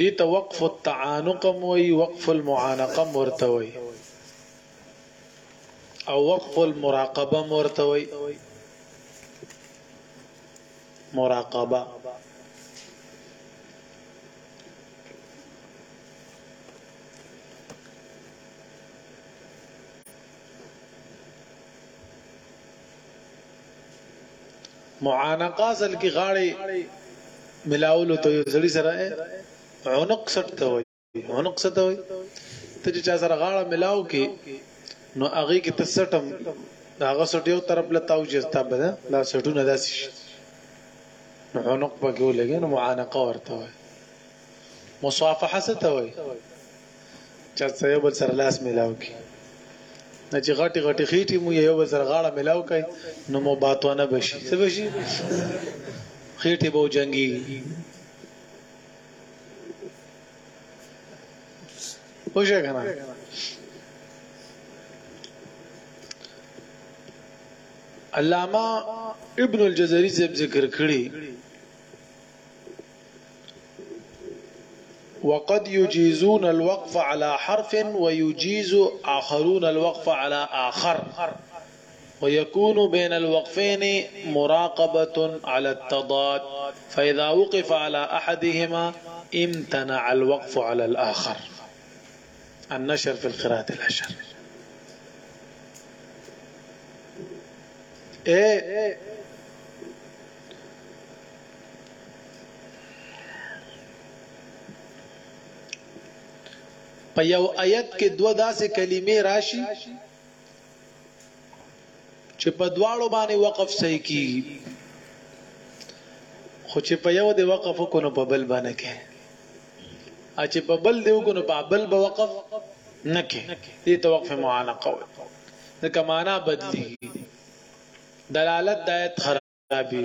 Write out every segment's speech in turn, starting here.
دي ته وقف التعانقم وي وقف المعانقم مرتوي او وقف المراقبه مرتوي مراقبه معانقه اصل کې غاړې ملاولو ته یو سړي سره عنق سټ ته وي عنق څه ته وي ته چې چا سره غاړه ملاو کې نو هغه کې تسټم هغه سټ یو طرف له تاو چې ستا بده دا سټونه داسې شي نو عنق پکې ولګي نو معانقه ورته وي مصافحه څه ته وي چا څه یو بل سره لاس ملاو کی نه چې غټي غټي خېټي مو یو بل سره غاړه ملاو کړي نو مو باتونه بشي څه بشي خېټي به جنگي وشه کنه علامه ابن الجزري ذکر کړی وقد يجيزون الوقف على حرف ويجيز آخرون الوقف على آخر ويكون بين الوقفين مراقبة على التضاد فإذا وقف على أحدهما امتنع الوقف على الآخر النشر في القراءات العشر ايه په یو آیت کې دوه داسې کلمې راشي چې په دواړو باندې وقف صحیح کیږي خو چې په یو دی وقف وکونو په بل باندې کې ا چې په بل دی وکونو په بل به وقف نه کې دې توقف معانقه وي ځکه معنا بدلی دلالت د آیت خرابي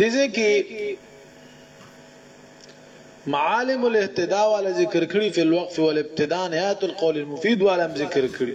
دزه کې معالم الاهتداء والا ذکر کړی فی الوقف والابتداء نهایت القول المفید والا ذکر کړی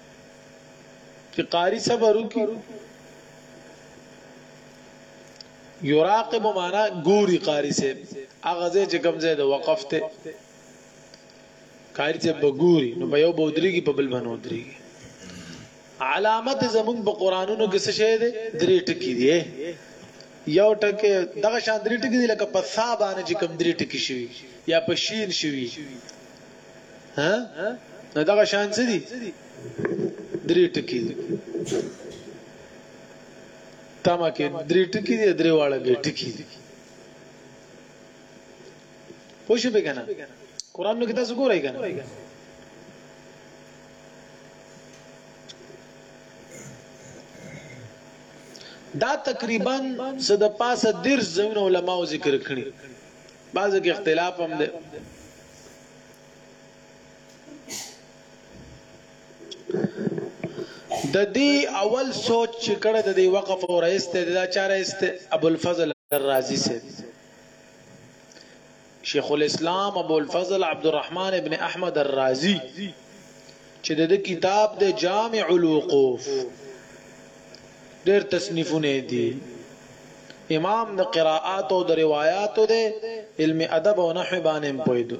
چې قاری صبر وکي یراقب معنا ګوري قاری صاحب هغه ځای چې کوم ځای د وقف ته قاری صاحب ګوري نو په یو بودريږي په بل بنو دريږي علامت زمون په قرانونو کې څه شه ده درې ټکی دي یو ټکی دغه شان درې ټکی دي لکه په ثابانه چې کوم درې ټکی شوی یا په شین شوی ها نه دغه شان څه دي درې ټکی دي تما کې درې ټکی دي درې واړه به ټکی دي پوښښ به کنه قران نو کې تاسو ګورئ کنه دا تقریبا صد پاسه درس زمون علماو ذکر کړي بعضو کې اختلاف هم ده د دې اول سوچ چې کړه د دې وقف او رئیس ته دا چاره است ابو الفضل الرازی سے شیخ الاسلام ابو الفضل عبد الرحمن ابن احمد الرازی چې د ده کتاب دی جامع الوقوف ډېر تصنیفونه یې دي امام د قراءات او د روایاتو دی علم ادب او نحو باندې هم پوه دی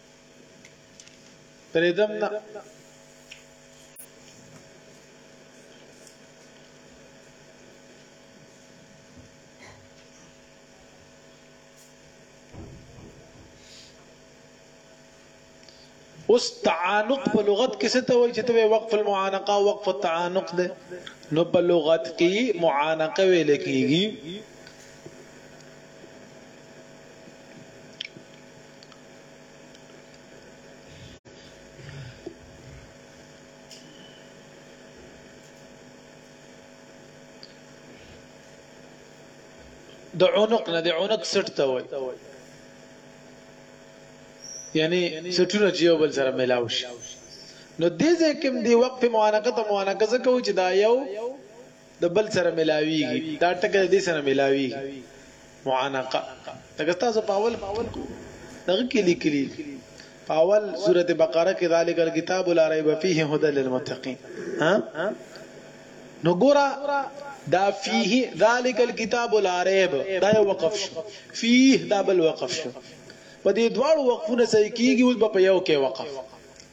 پریدم نه اوس تعانق په لغت کې څه ته وایي چې ته وقف المعانقه او وقف التعانق ده نو په لغت کې معانقه ویل کېږي د عنق نه د عنق سټ ته وای یعنی سټونه جیو بل سره ملاو شي نو دې ځکه دی وقف معانقه ته معانقه زکو چې دا یو د بل سره ملاویږي دا ټکی د دې سره ملاویږي معانقه لکه تاسو په اول دغه کې لیکلي په اول سورته بقره کې ذالک الكتاب لا ريب فيه هدى للمتقين ها نو ګورا دا فيه ذالک الكتاب لا ريب دا یو وقف شو فيه دا بل وقف شو په دې دواړو وقفونو صحیح کیږي اوس په یو کې وقف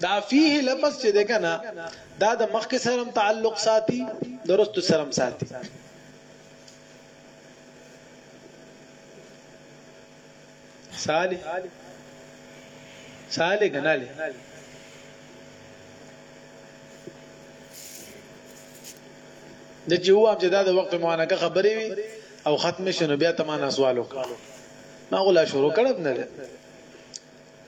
دا فيه لفظ چې ده کنه دا د مخک سره تعلق ساتي درست سره ساتي سالي سالي غنالي د چې هو چې دا د وخت موانکه خبرې وي او ختم شنو بیا تمانه سوال وکړه ما غلا شروع کړم نه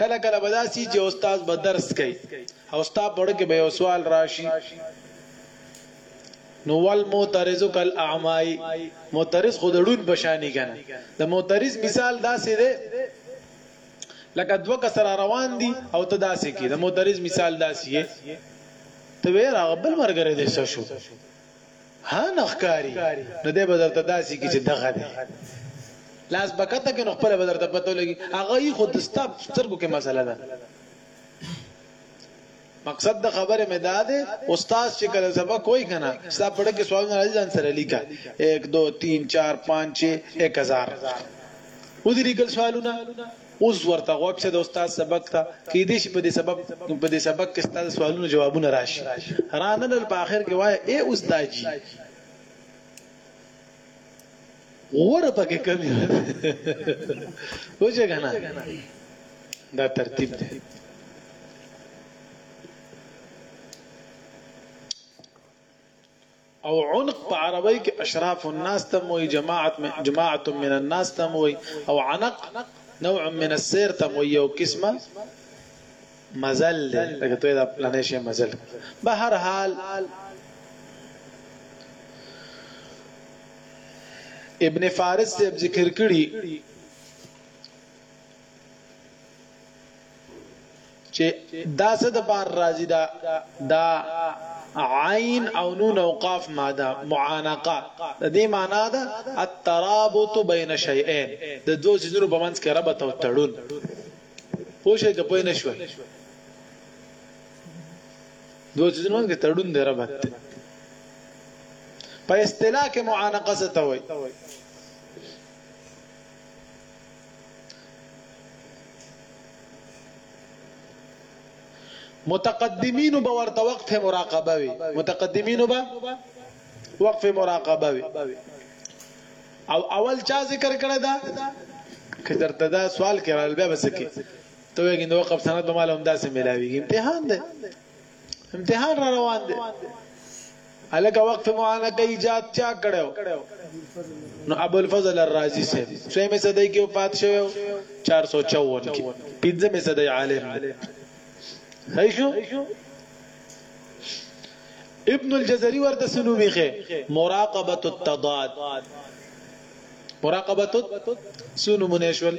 کله کله به داسې وي چې استاد به درس کوي او ستا په کې به یو سوال راشي نو ول معترض کل اعمای معترض خود ډون بشانی کنه د معترض مثال داسې دی لکه دوه کسر روان دي او ته داسې کې د معترض مثال داسې ته وې راغبل مرګره دې شو ها نه ښکاری نو دې به درته داسي کې چې دغه دی لاس بکته کې نو خپل به درته پته لګي هغه یې خود ستاب سترګو کې مسله ده مقصد د خبره مې دا ده استاد چې کله سبق وای کنه ستا پړه کې سوال نه راځي ځان سره لیکا 1 2 3 4 5 6 1000 ودی لیکل سوالونه اوس ورته غوږ شه د استاد سبق ته کیدې شي په دې سبب په دې سبق کې ستاسو سوالونو جوابونه راشي رانه دل په اخر کې وای اے استاد جی غوره پکې کمی وځه غنا دا ترتیب دی او عنق په عربی کې اشراف الناس ته هم وایی جماعت جماعة من الناس ته هم وایی او عنق نوع من السیر ته هم وایی یو قسمه مزل دی لکه ته دا پلانې شی مزل به هر حال ابن فارس صاحب ذکر کړي چې دا څه د پار راضی دا دا عین او نون او قاف ماده معانقه د دې معنا ده الترابط بین شیئین د دوه چیزونو په منځ کې ربط او تړون پوښه کې پوه نه شو دوه چیزونو کې تړون دی ربط په اصطلاح کې معانقه څه ته وایي متقدمینو به ورته وقف مراقبه وي متقدمینو به وقف مراقبه وي او اول چا ذکر کړی دا که درته دا سوال کړل بیا بس کې ته وګین د وقف سند به مال هم داسې ملاويږي امتحان دی امتحان را روان دی الکه وقف معانه کې ایجاد چا کړو نو ابو الفضل الرازی سے سویمه صدای کې وفات شوی 454 کې پنځمه صدای عالم صحیح شو ابن الجزري ورته سنومي خې مراقبه التضاد مراقبه سنو منشول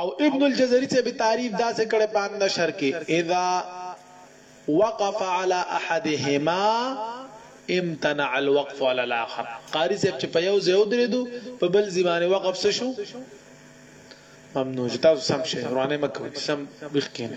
او ابن الجزري صاحب تعريف داسې کړی په النشر کې اذا وقف على احدهما امتنع الوقف على الاخر قاری صاحب چې په یو ځای ودرېدو په بل ځمانه وقف څه شو ممنوع چې تاسو سم شئ ورانه مکوئ سم بخکین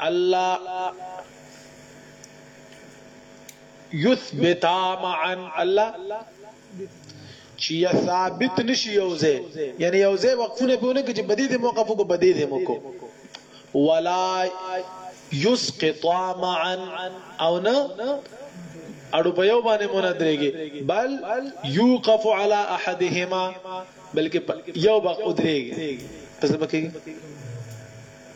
الله يثبتا معا الله چې یا ثابت نشي یوځه یعنی یوځه وقفونه په لګي چې بدی دې موقف کو بدی دې موکو ولا یسقط معا او نه اړو په یو باندې مونږ درېږي بل یوقف علی احدهما بلکې یو بق درېږي تاسو بکیږي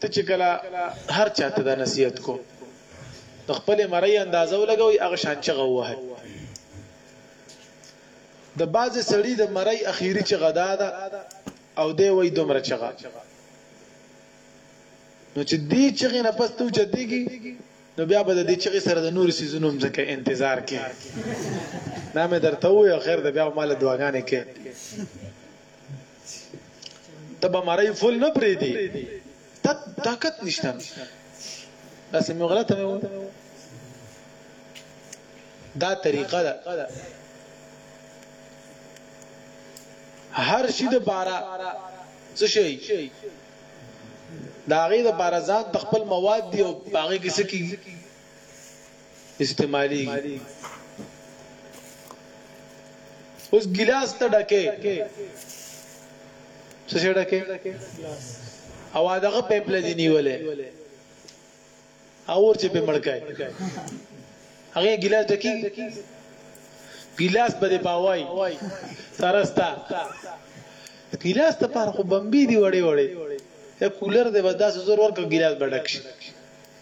ته چې کله هر چا ته دا نصیحت کو د خپل مرۍ اندازه ولګوي هغه شان چغه وهي د بازي سړی د مرۍ اخیری چغه دا ده او دی وای دومره چغه نو چې دی چغه نه پس تو چديږي نو بیا به د دې چغه سره د نور سيزونو هم ځکه انتظار کې نامه درته وي خیر د بیا مال دعاګانې کې ته به مړی فل نه پرې دی ته طاقت نشته دا سمې غلطه مې وو دا طریقه ده هر شي د بارا څه شي دا غي د بارزان د خپل مواد دی او باغې کې سکی استعماليږي اوس ګلاس ته ډکه څه شي ډکه او دغه په پله دی نیولې او ورته په مړکای هغه ګلاس ډکی ګلاس به دی پاوای ترستا ګلاس ته پر خو بمبي دی وړي وړي یا کولر دی بس داسې زور ورکړه ګلاس به ډک شي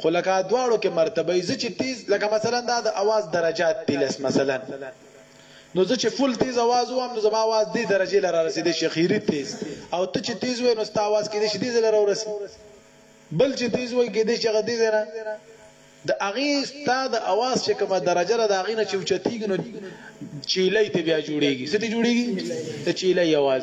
خو لکه دواړو کې مرتبه وي زه چې تیز لکه مثلا دا د اواز درجات دي لس مثلا نو زه چې فل تیز اواز وام نو زما اواز دې درجه لره رسیدې شخيري تیز او ته چې تیز وې نو ستا اواز کې دې شدې لره ورسي بل چې تیز وې کې دې چې غدې زنه د اغي ستا د اواز چې کومه درجه ده د اغي نه چې اوچتیږي نو چیلې ته بیا جوړیږي ستې جوړیږي ته چیلې اواز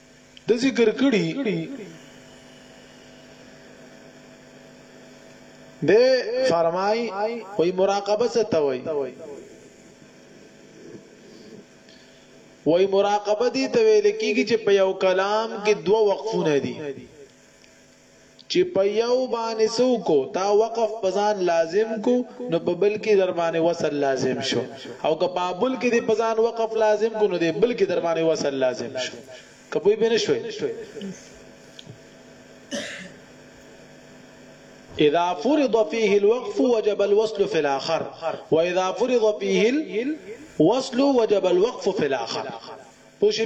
ده ذکر کړي ده فرمای وی مراقبه څه ته وی وی مراقبه دي ته ویل کیږي چې په یو کلام کې دوه وقفونه دي چی په یو باندی څه وکړو تا وقف په ځان لازم کو نو په بل کی درباندی وصل لازم شو او که په بل کی دی په ځان وقف لازم کو نو دی بل کی درباندی وصل لازم شو که پوی بنه شوی اذا فرض فيه الوقف وجب الوصل في الاخر واذا فرض فيه الوصل وجب الوقف في الاخر پوشی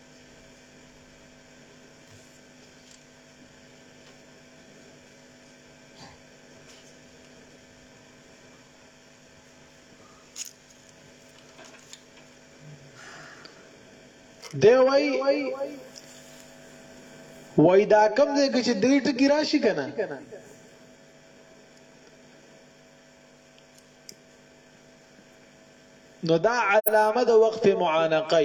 دی وای وای دا کم دی که چې درې ټکی راشي کنه نو دا علامه د وقف معانقه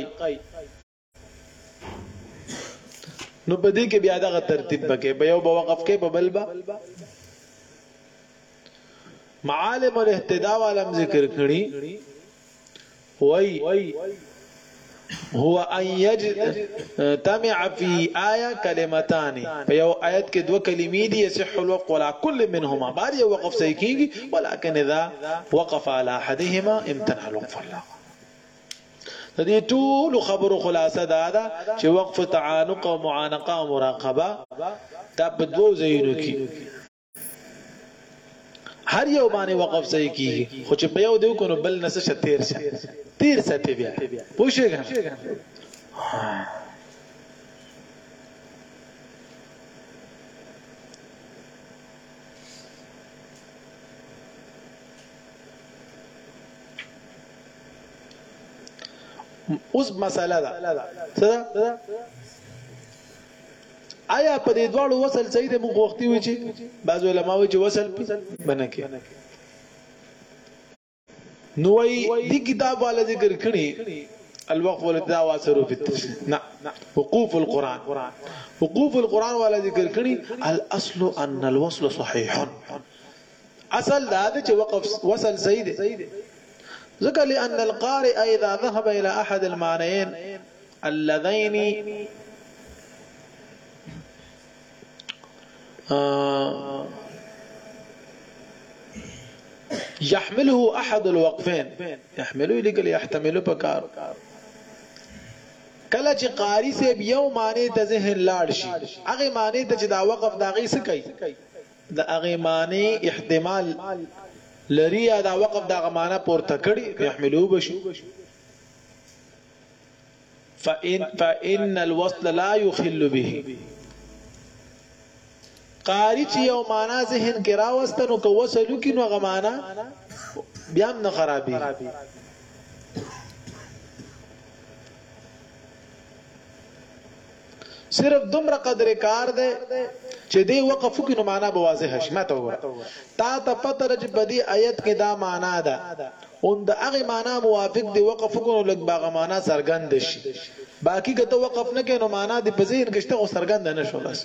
نو په دې کې بیا دغه ترتیب بکې په یو به وقف کې په بل به معالم الاهتداء علم ذکر کړي وای هو ان یج تمع فی آیه کلمتان په یو آیت کې دوه کلمې دي یصح الوقف ولا کل منهما بار یو وقف صحیح کیږي ولکن اذا وقف على احدهما امتنع الوقف الله د دې ټول خبرو خلاصه دا ده چې وقف تعانق او معانقه او مراقبه دا په دوو ځایونو کې هر یو باندې وقف صحیح کیږي خو چې په یو دیو کو نو بل نس شه تیر شه تیر شه تی بیا پوښیږه اوس مساله ده څه ده ایا په دې دواړو وصل صحیح دی موږ وختي وی چې بعض علما وی چې وصل بنه کې نو وی دی کتاب والا ذکر کړي الوقف والابتداء واثر في التفسير نه وقوف القران وقوف القران والا ذکر کړي الاصل ان الوصل صحيح اصل دا دی چې وقف وصل صحیح دی ځکه لأن القارئ اذا ذهب الى احد المعنيين اللذين آه، يحمله احد الوقفين يحمله لګل يحتمله پکار کله چې قاری سیب یو معنی ته ذهن لاړ شي هغه معنی ته چې دا وقف دا غي سکی د هغې معنی احتمال لري یا دا وقف د هغه معنی پورته کړي يحملو به شي فإن, فإن الوصل لا يخل به قاری چې یو معنا ذهن کې راوسته نو که وصلو کې نو غمانا بیا هم نه خرابي صرف دومره قدر کار دی چې دی وقف وکړي نو معنا به واضح شي ماته وګوره تا ته پته ده چې په دې آیت کې دا معنا ده او د هغه معنا موافق دی وقف وکړو لګ باغه معنا سرګند شي باقی که ته وقف نه کینو معنا دی په ذهن کې شته خو سرګند نه شو بس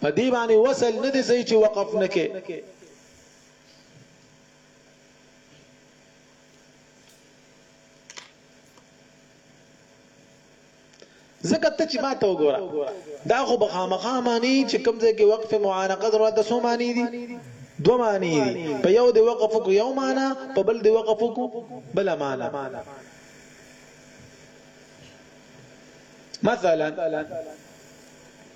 په دې باندې وصل نه دی ځای چې وقف نه کې ځکه ته چې ما ته وګوره دا خو به خامخا معنی چې کوم ځای کې وقف معانقه ضرورت ده څو معنی دي دو معنی دي په یو دی وقف کو یو معنی په بل دی وقف کو بل معنی مثلا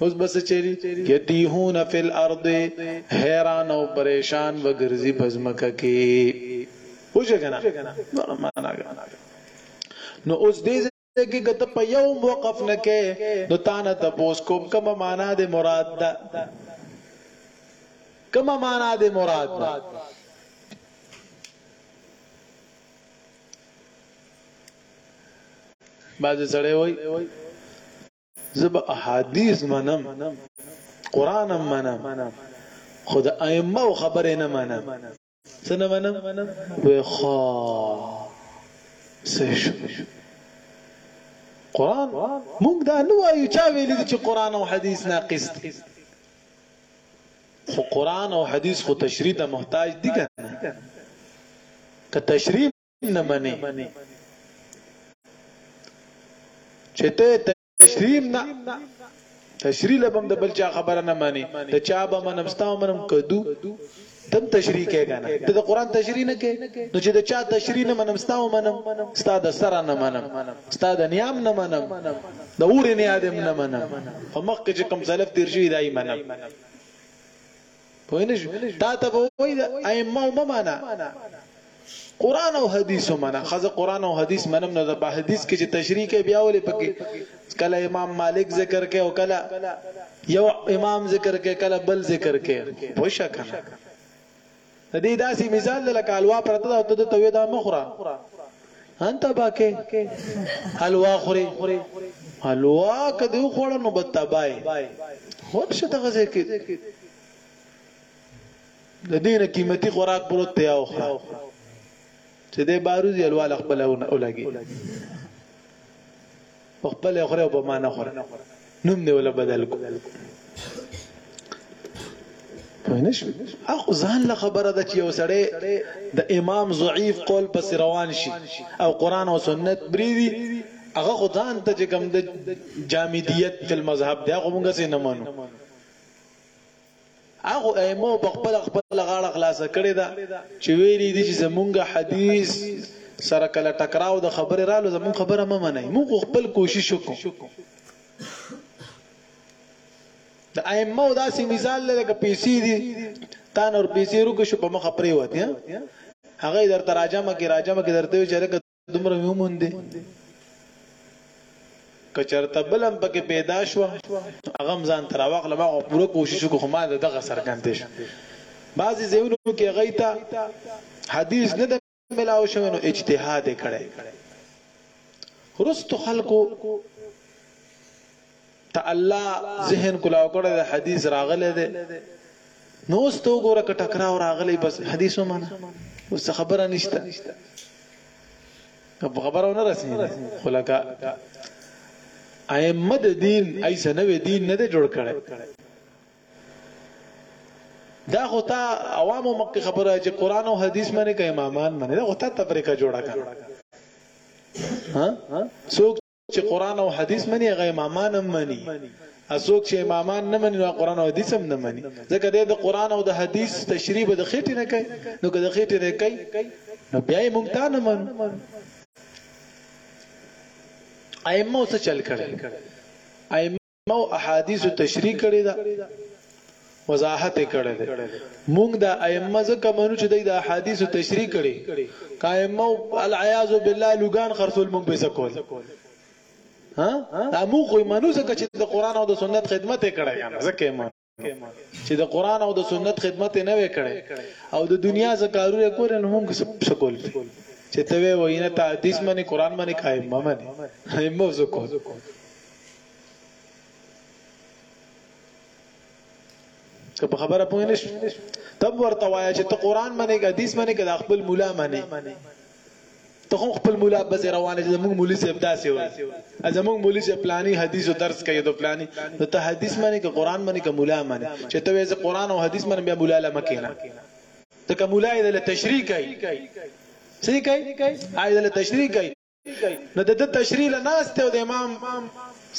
اوس بس چری یتیهون فی الارض حیران او پریشان وګرځي پزمکه کې پوجا کنه نو معنا نو اوس دې کې کته په یو وقف نه کې نو تانه ته پوس کوم کومه معنا دې مراد ده کومه معنا دې مراد ده بعض سړی وای زه به احادیث منم قران هم منم خو د ائمه خبره نه منم څه نه منم وې خا سه شو قران مونږ دا نه وایو چا ویل دي چې قران او حدیث ناقص دي خو قران او حدیث خو تشریح ته محتاج دي کنه که تشریح نه مني چې ته تشریم نه تشریح لبم د بل چا خبره نه مانی ته چا به منم ستا منم کدو دم تشریح کې کنه ته د قران تشریح نه کې نو چې د چا تشریح نه منم ستا منم ستا د سر نه منم ستا د نیام نه منم د اور نه ادم نه منم په مخ کې کوم سلف تیر شي دای منم پوه نه شو تا ته به وای د ائمه او ممانه قران او حدیث ومنه خزه قران او حدیث منم نو په حدیث کې چې تشریح کوي بیا ولې پکې کله امام مالک ذکر کوي او کله یو امام ذکر کوي کله بل ذکر کوي پوښه کنه د دې داسې مثال لکه الوا پرته او ته د توې دا مخره انت باکه حلوا خوري حلوا کدی خوړ نو به تبای ورشه دغه ځای کې د دینه قیمتي خوراک پروت دی او خره چې د باروزي الوال خپل اولګي په خپل خره او په معنا خره نوم دی ولا بدل کو پوینه شو اخو ځان له خبره د چې یو سړی د امام ضعیف قول پس روان شي او قران او سنت بریدي هغه خدان ته چې کوم د جامدیت په مذهب دی هغه موږ سي نه منو هغو ائمو په خپله خپله غاړه خلاصه کړې ده چې ویلي دي چې زمونږ حدیث سره کله ټکراو د خبرې رالو زمونږ خبره مه منئ موږ خپل کوشش وکړو د ائمه او داسې مثال لکه پیسې دي تا نور پیسې روکه شو په مخه پریوت هغه در تراجمه کې راجمه کې درته وی چې دومره مې وموندې که چېرته بل هم پکې پیدا شوه نو هغه هم ځان ته راواخلم هغه پوره کوشش وکړو خو ما د دغه څرګندې شو بعضې ځایونو کې هغوی ته حدیث نه ده ملاو شوی نو اجتهاد یې کړی وروستو خلکو ته الله ذهن کلاو کړی د حدیث راغلی دی نو اوس ته وګوره که ټکراو راغلی بس حدیث ومنه اوس خبره نشته که خبره ونه رسي خلکا ائمه د دین ایسه نوې دین نه جوړ کړي دا خو تا عوامو مکه خبره چې قران او حدیث باندې کې امامان باندې دا خو تا تفریقه جوړه کړه ها څوک چې قران او حدیث مني هغه امامان هم مني اسوک چې امامان نه مني نو قران او حدیث هم نه مني ځکه د قران او د حدیث تشریح به د خېټې نه کوي نو که د خېټې نه کوي نو بیا یې مونږ ته نه منو ائمه څه چل کړي مو احادیث تشریح کړی دا وضاحت کړی دی مونږ دا ائمه زکه منو چې د احادیث تشریح کړي قائمه العیاذ بالله لوګان خرصول مونږ به سکول ها دا مونږ خو منو زکه چې د قران او د سنت خدمت کړی کنه زکه چې د قران او د سنت خدمت نه وکړي او د دنیا زکارونه کول نو موږ سکول چې ته وې وینه ته حدیث باندې قران باندې قائم ممن همو سکول که په خبره پوه نشې تب ورته وایا چې ته قران باندې حدیث باندې کله خپل مولا باندې ته خو خپل مولا پسې روانه چې زموږ مولوي صاحب داسې وایي زموږ مولوي صاحب پلاني حدیثو درس کوي د پلاني نو ته حدیث مانی که قران مانی که مولا مانی چې ته وایې قران او حدیث مانی بیا مولا لمه کینا ته که مولا یې د تشریح کوي څه کوي آی د تشریح کوي نو د تشریح له ناشته او د امام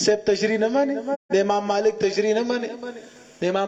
صاحب تشریح نه مانی د امام مالک تشریح نه مانی د امام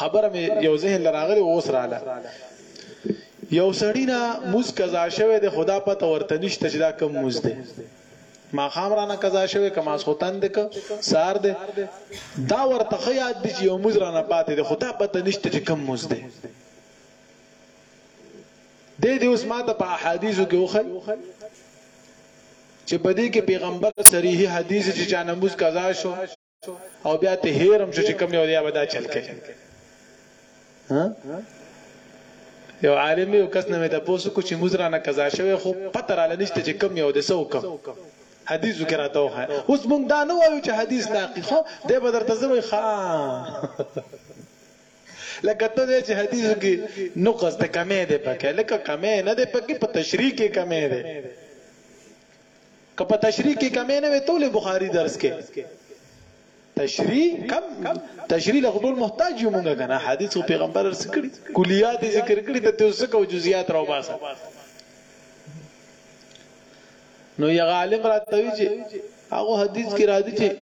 خبره مې یو ذهن لراغلی اوس رااله یو سړی نه موز قضا شوه د خدا پته ورته نشته چې دا کم موز دی ما خام را نه قضا شوه کما سوتن دک سار دی دا ورته خیات دی چې یو موز را نه پاتې دی خدا پته نشته چې کم موز دی د دې اوس ماته په احادیثو کې وخی چې بدی کې پیغمبر صریح حدیث چې چا نموز قضا شو او بیا ته هیرم شو چې کوم یو یا بدا چل کوي ها یو عالم یو کس نه مې د پوسو کو چې مزرا نه قضا شوی خو پته را لنیشته چې کم یو د سو کم حدیث ذکر اته وه اوس مونږ دا نه وایو چې حدیث ناقض خو د بدر تزوی خا لکه ته دې چې حدیث کې نقص ته کمې ده پکې لکه کمې نه ده پکې په تشریح کې کمې ده که په تشریح کې کمې نه وي ټول بخاری درس کې تشریح کم تشریح له ټول محتاج یو مونږه کنه حدیث او پیغمبر ارس کړي کلیات ذکر کړي ته تاسو کو جزئیات راو باسه نو یغه عالم راتوي چې هغه حدیث کې راځي چې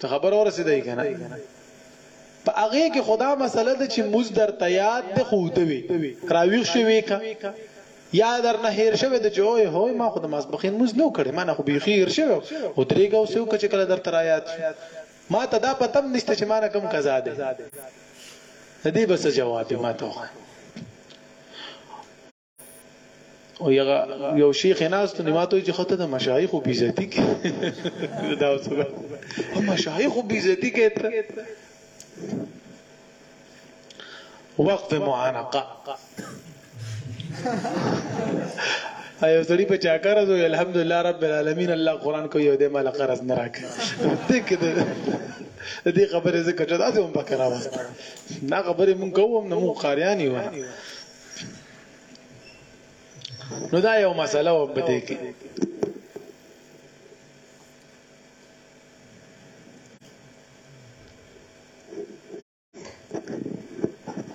ته خبر ورسېدای کنه په هغه کې خدا مسله ده چې موز در تیاد ده خو دوی راویښ شوی کا یا در نه هیر شوی د جوه هوی ما خو د ماسبخین موز نو کړي ما نه خو بیخي هیر شوی او درېګو سو کچ کله در ترایات ما ته دا پتم نشته چې ما نه کم قضا ده دې بس جواب ما ته او یغه یو شیخ ناس ته ماته چې خطه د مشایخ او بیزتی کې دا اوس هم مشایخ او بیزتی کې ته وقف معانقه ایو سړي په چا قرض وي الحمدلله رب العالمین الله قران کو یو دې مال قرض نه راک دې کې دې خبره زکه چې تاسو هم پکې راوست دا خبره مونږ کوم نو مونږ قاریانی و نو دا یو مسله و په دې کې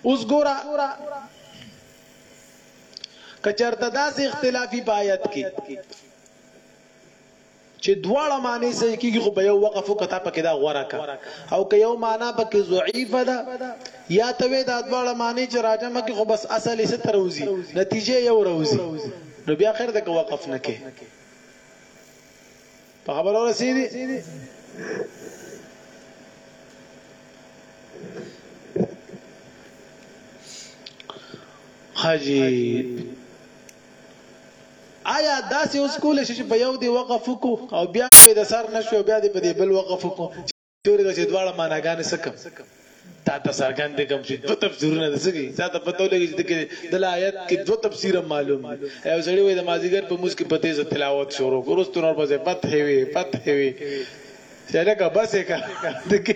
اوس ګورا کچرته داسې اختلافي بایت کې چې دواړه معنی صحیح کیږي خو به یو وقف کته پکې دا غوړه کا او که یو معنی پکې ضعیف ده یا ته دا دواړه معنی چې راجم کې خو بس اصل یې ستر وزي نتیجه یو روزي نو بیا خیر ده که وقف نه کې په خبرو رسیدي حاجی آیا داسې اوس کولی شي چې په یو دې وقف وکړو او بیا به د سر نه شو او بیا دې په دې بل وقف وکړو چورې ده چې دواړه معناګانې څه کوم تا ته څرګند دي کوم چې دوه تفسیرونه د سګي تا ته پته ولګي چې دغه د آیت کې دوه تفسیر معلوم دي او سړی وې د مازیګر په موس کې په تیزه تلاوت شروع ورستو نور پسې فتح وي فتح وي چلګه بس کا دغه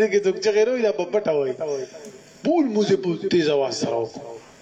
دغه څوک چې غیرو یا په پټه وای پول موزه په تیزه واسره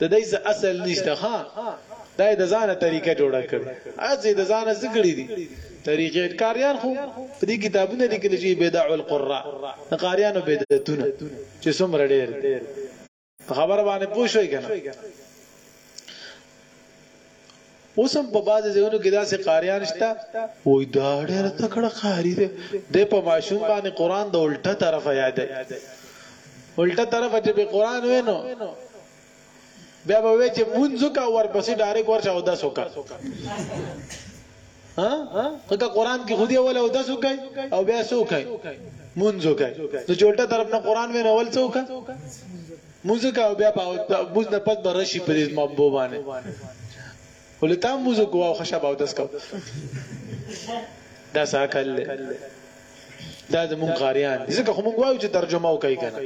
د دی څه اصل نشته ښا دا یې د ځانه طریقه جوړه کړې اځې د ځانه څه کړې دي طریقې کاریان خو په دې کتابونه لیکل چې بدع القراء د قاریانو بدعتونه چې څومره ډېر خبر باندې پوښوي کنه اوس هم په بعضې ځایونو کې داسې قاریان شته وایي دا ډېر تکړه قاري دی دی په ماشوم باندې قرآن د الټه طرفه یادوي الټه طرفه چې به قرآن وي نو بیا به وی چې مونږ کا ورپسې ډایرک ورشه او داسو کا ها هغه قران کې خودي اول او داسو کوي او بیا سو کوي مونږ کوي نو جوړټه طرف نه قران وی نه اول سو کوي موزه کوه بیا په موز نه پس به رشی په دې مبو باندې ولې تا موزه کوه او خشب او دس کوه دا ساکل دا د مونږ غاریان ځکه خو مونږ وایو چې ترجمه وکای کنه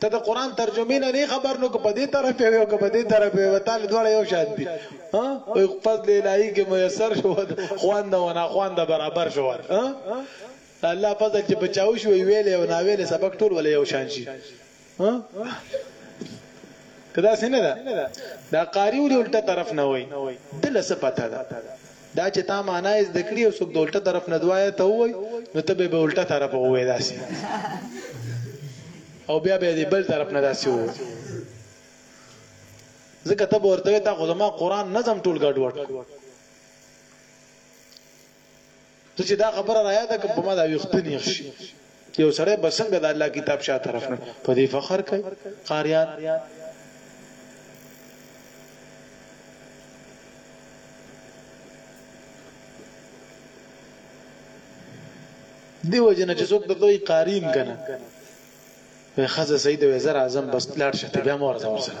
ته د قران ترجمه نه نه خبر نو په دې طرف یو یو په دې طرف یو تعالی دوړ یو شان دي ها او فضل الهی کې میسر شو خوان دا ونه خوان دا برابر شو ها د الله فضل چې په چاو شوی ویلې او ناویلې سبق ټول ولې یو شان شي کدا سینه ده دا قاری ولې الټه طرف نه وای دله څه پته ده دا چې تا معنا یې ذکرې او څوک د الټه طرف نه دوایا ته وای نو ته به الټه طرف وای داسې او بیا به دې بل طرف نه داسې وای ځکه ته ورته تا خو زما قران نظم ټول ګډوډ ته چې دا خبره راياده که په ما دا ویخته نیخ شي چې یو سړی بسنګ د الله کتاب شاه طرف نه په دې فخر کوي قاریان دیو جن چې څوک د دوی قارین کنه وای خزه سید وزر اعظم بس لاړ شته بیا مور زمور سره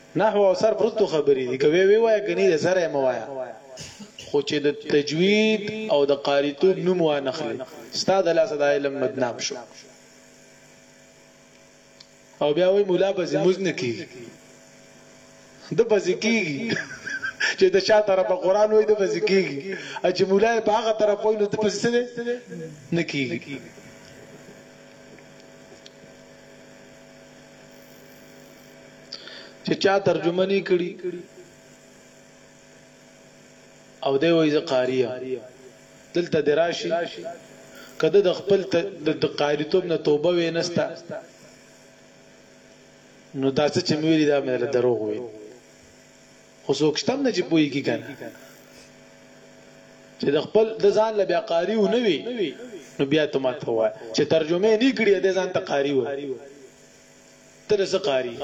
نحو او صرف رستو خبرې دي که وې وې وایه کني د سره یې مه وایه خو چې د تجوید او د قاری توب نوم وانخلې ستا د لاسه دا علم بدنام شو او بیا وای مولا پسې موز نه کیږي د پسې کیږي چې د شا طرف قرآن وای د پسې کیږي چې مولا په هغه طرف وای نو د پسې څه نه کیږي چې چا ترجمه نه کړي او دی وایي زه قاری یم دلته د راشي کده د خپل د قاریتوب نه توبه وینستا نو دا څه چې ویلي دا مې له دروغ ویل خو څوک شتم نه چې پوهیږي کنه چې د خپل د ځان له بیا قاری و نه وي نو بیا ته ماته وای چې ترجمه نه کړی د ځان ته قاری و تر څه قاری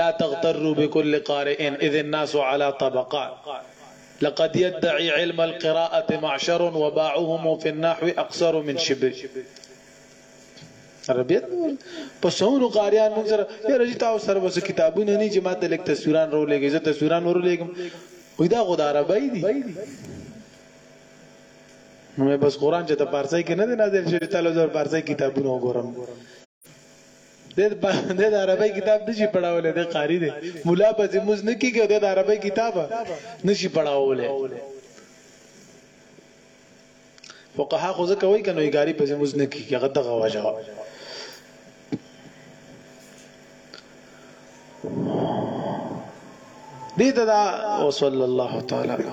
لا تغتروا بكل قارئ اذ الناس على طبقات لقد يدعي علم القراءة معشر وباعهم في النحو أقصر من شبر سره بیر په سونو قاریان مونږ سره یاره چې تاسو سره وسه کتابونه نه چې ماته لیک تصویران رولېږي زه تصویران ورولېږم وې دا خدای عربی دي نو مې بس قران چې ته پارسي کې نه دی نازل شوی تعالی زور پارسي کتابونه وګورم د د عربی کتاب نشي پڑھاولې د قاری دی مولا په زموز نه کیږي د عربی کتاب نشي پڑھاولې فقها خو ځکه وایي کنه ایګاری په زموږ نه کیږي هغه دغه وجه دې ته دا وصلی الله تعالی علیه